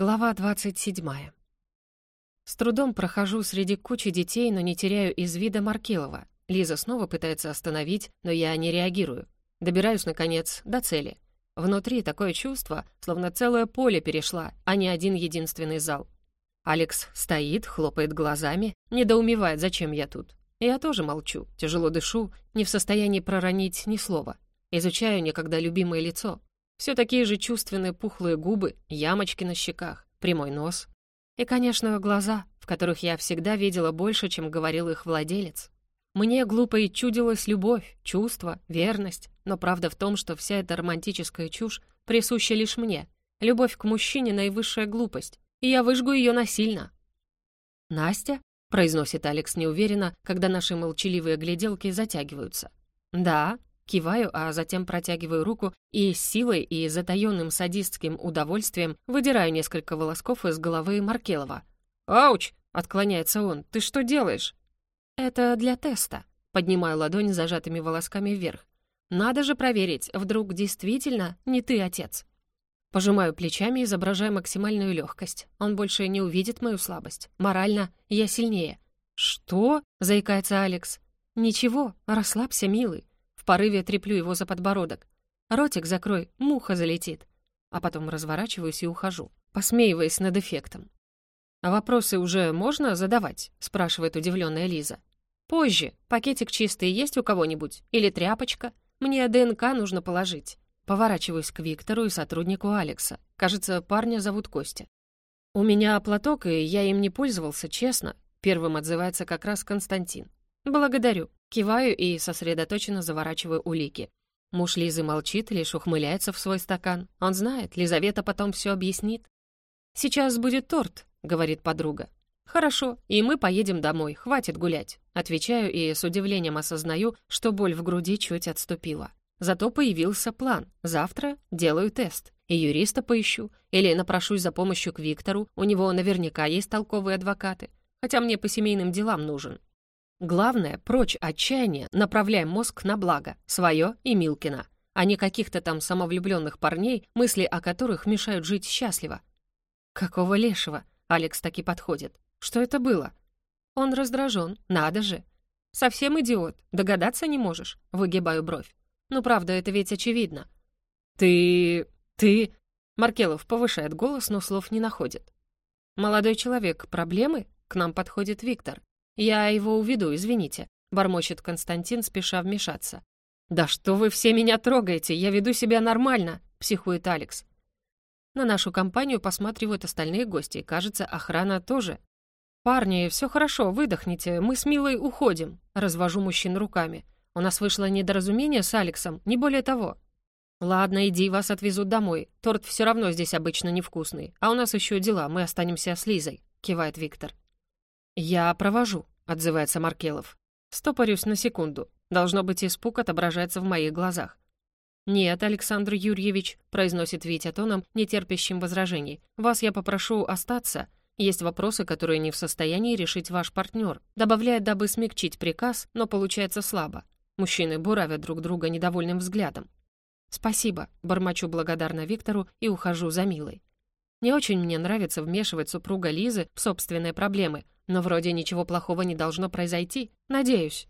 Глава 27. С трудом прохожу среди кучи детей, но не теряю из вида Маркелова. Лиза снова пытается остановить, но я не реагирую. Добираюсь, наконец, до цели. Внутри такое чувство, словно целое поле перешла, а не один единственный зал. Алекс стоит, хлопает глазами, недоумевает, зачем я тут. Я тоже молчу, тяжело дышу, не в состоянии проронить ни слова. Изучаю некогда любимое лицо, все такие же чувственные пухлые губы, ямочки на щеках, прямой нос. И, конечно, глаза, в которых я всегда видела больше, чем говорил их владелец. Мне глупо и чудилась любовь, чувство, верность, но правда в том, что вся эта романтическая чушь присуща лишь мне. Любовь к мужчине — наивысшая глупость, и я выжгу ее насильно. «Настя?» — произносит Алекс неуверенно, когда наши молчаливые гляделки затягиваются. «Да», Киваю, а затем протягиваю руку и с силой и затаённым садистским удовольствием выдираю несколько волосков из головы Маркелова. «Ауч!» — отклоняется он. «Ты что делаешь?» «Это для теста». Поднимаю ладонь зажатыми волосками вверх. «Надо же проверить, вдруг действительно не ты отец». Пожимаю плечами, изображая максимальную легкость. Он больше не увидит мою слабость. Морально я сильнее. «Что?» — заикается Алекс. «Ничего, расслабься, милый порыве треплю его за подбородок. «Ротик закрой, муха залетит». А потом разворачиваюсь и ухожу, посмеиваясь над эффектом. «А вопросы уже можно задавать?» — спрашивает удивленная Лиза. «Позже. Пакетик чистый есть у кого-нибудь? Или тряпочка? Мне ДНК нужно положить». Поворачиваюсь к Виктору и сотруднику Алекса. Кажется, парня зовут Костя. «У меня платок, и я им не пользовался, честно», — первым отзывается как раз Константин. «Благодарю». Киваю и сосредоточенно заворачиваю улики. Муж Лизы молчит, лишь ухмыляется в свой стакан. Он знает, Лизавета потом все объяснит. «Сейчас будет торт», — говорит подруга. «Хорошо, и мы поедем домой, хватит гулять». Отвечаю и с удивлением осознаю, что боль в груди чуть отступила. Зато появился план. Завтра делаю тест. И юриста поищу. Или напрошусь за помощью к Виктору. У него наверняка есть толковые адвокаты. Хотя мне по семейным делам нужен. Главное, прочь отчаяние, направляем мозг на благо, свое и Милкина, а не каких-то там самовлюбленных парней, мысли о которых мешают жить счастливо. Какого лешего? Алекс таки подходит. Что это было? Он раздражен, надо же. Совсем идиот, догадаться не можешь, выгибаю бровь. Ну правда, это ведь очевидно. Ты... ты... Маркелов повышает голос, но слов не находит. «Молодой человек, проблемы?» К нам подходит Виктор. «Я его уведу, извините», — бормочет Константин, спеша вмешаться. «Да что вы все меня трогаете? Я веду себя нормально», — психует Алекс. На нашу компанию посматривают остальные гости, кажется, охрана тоже. «Парни, все хорошо, выдохните, мы с Милой уходим», — развожу мужчин руками. «У нас вышло недоразумение с Алексом, не более того». «Ладно, иди, вас отвезут домой. Торт все равно здесь обычно невкусный. А у нас еще дела, мы останемся с Лизой», — кивает Виктор. «Я провожу», — отзывается Маркелов. «Стопорюсь на секунду. Должно быть, испуг отображается в моих глазах». «Нет, Александр Юрьевич», — произносит Витя тоном, нетерпящим возражений. «Вас я попрошу остаться. Есть вопросы, которые не в состоянии решить ваш партнер», добавляет, дабы смягчить приказ, но получается слабо. Мужчины буравят друг друга недовольным взглядом. «Спасибо», — бормочу благодарно Виктору и ухожу за Милой. Не очень мне нравится вмешивать супруга Лизы в собственные проблемы, но вроде ничего плохого не должно произойти. Надеюсь.